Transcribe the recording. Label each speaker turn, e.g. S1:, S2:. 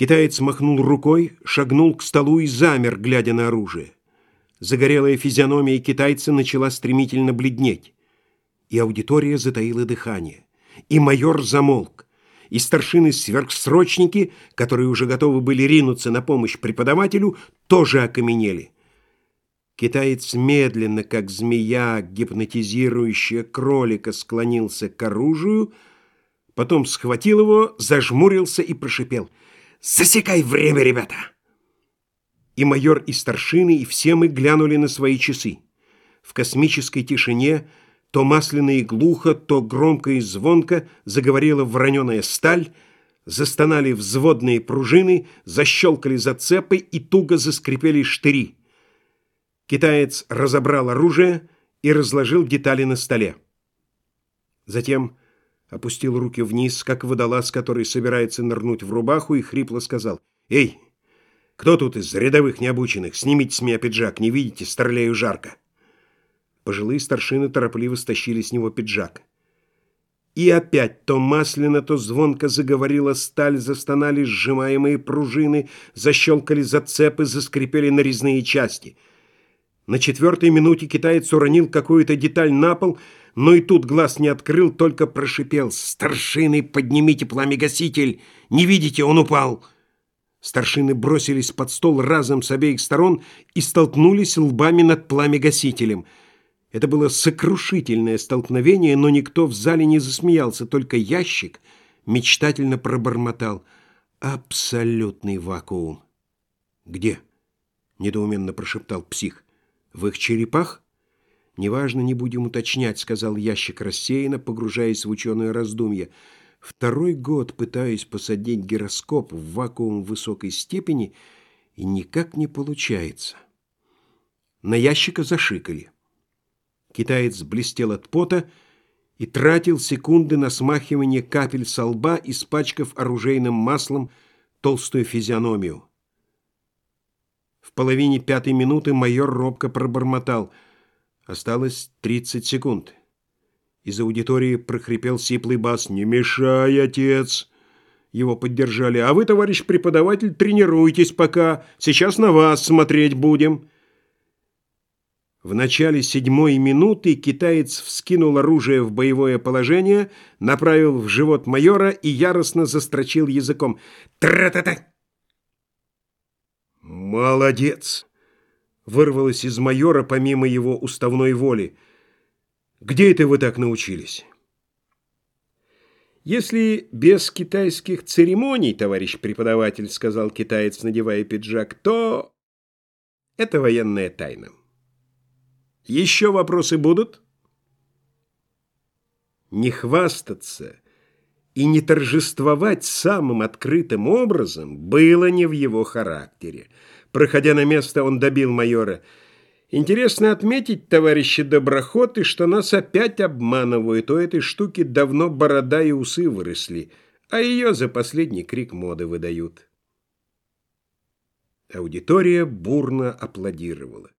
S1: Китаец махнул рукой, шагнул к столу и замер, глядя на оружие. Загорелая физиономия китайца начала стремительно бледнеть. И аудитория затаила дыхание. И майор замолк. И старшины-сверхсрочники, которые уже готовы были ринуться на помощь преподавателю, тоже окаменели. Китаец медленно, как змея, гипнотизирующая кролика, склонился к оружию, потом схватил его, зажмурился и прошипел. «Засекай время, ребята!» И майор, и старшины, и все мы глянули на свои часы. В космической тишине то масляно и глухо, то громко и звонко заговорила вороненая сталь, застонали взводные пружины, защелкали зацепы и туго заскрипели штыри. Китаец разобрал оружие и разложил детали на столе. Затем опустил руки вниз, как водолаз, который собирается нырнуть в рубаху, и хрипло сказал «Эй, кто тут из рядовых необученных? Снимите с меня пиджак, не видите, стреляю жарко». Пожилые старшины торопливо стащили с него пиджак. И опять то масляно, то звонко заговорила сталь, застонали сжимаемые пружины, защелкали зацепы, заскрипели нарезные части. На четвертой минуте китаец уронил какую-то деталь на пол, но и тут глаз не открыл, только прошипел. «Старшины, поднимите пламя-гаситель! Не видите, он упал!» Старшины бросились под стол разом с обеих сторон и столкнулись лбами над пламя-гасителем — это было сокрушительное столкновение, но никто в зале не засмеялся, только ящик мечтательно пробормотал. Абсолютный вакуум. «Где?» — недоуменно прошептал псих. «В их черепах?» «Неважно, не будем уточнять», — сказал ящик рассеянно, погружаясь в ученое раздумье. «Второй год пытаюсь посадить гироскоп в вакуум высокой степени, и никак не получается». На ящика зашикали. Китаец блестел от пота и тратил секунды на смахивание капель со лба, испачкав оружейным маслом толстую физиономию. В половине пятой минуты майор робко пробормотал. Осталось тридцать секунд. Из аудитории прохрипел сиплый бас. «Не мешай, отец!» Его поддержали. «А вы, товарищ преподаватель, тренируйтесь пока. Сейчас на вас смотреть будем». В начале седьмой минуты китаец вскинул оружие в боевое положение, направил в живот майора и яростно застрочил языком. «Тра-та-та!» «Молодец!» — вырвалось из майора помимо его уставной воли. «Где это вы так научились?» «Если без китайских церемоний, товарищ преподаватель, — сказал китаец, надевая пиджак, — то это военная тайна». Еще вопросы будут? Не хвастаться и не торжествовать самым открытым образом было не в его характере. Проходя на место, он добил майора. «Интересно отметить, товарищи доброхоты, что нас опять обманывают. У этой штуки давно борода и усы выросли, а ее за последний крик моды выдают». Аудитория бурно аплодировала.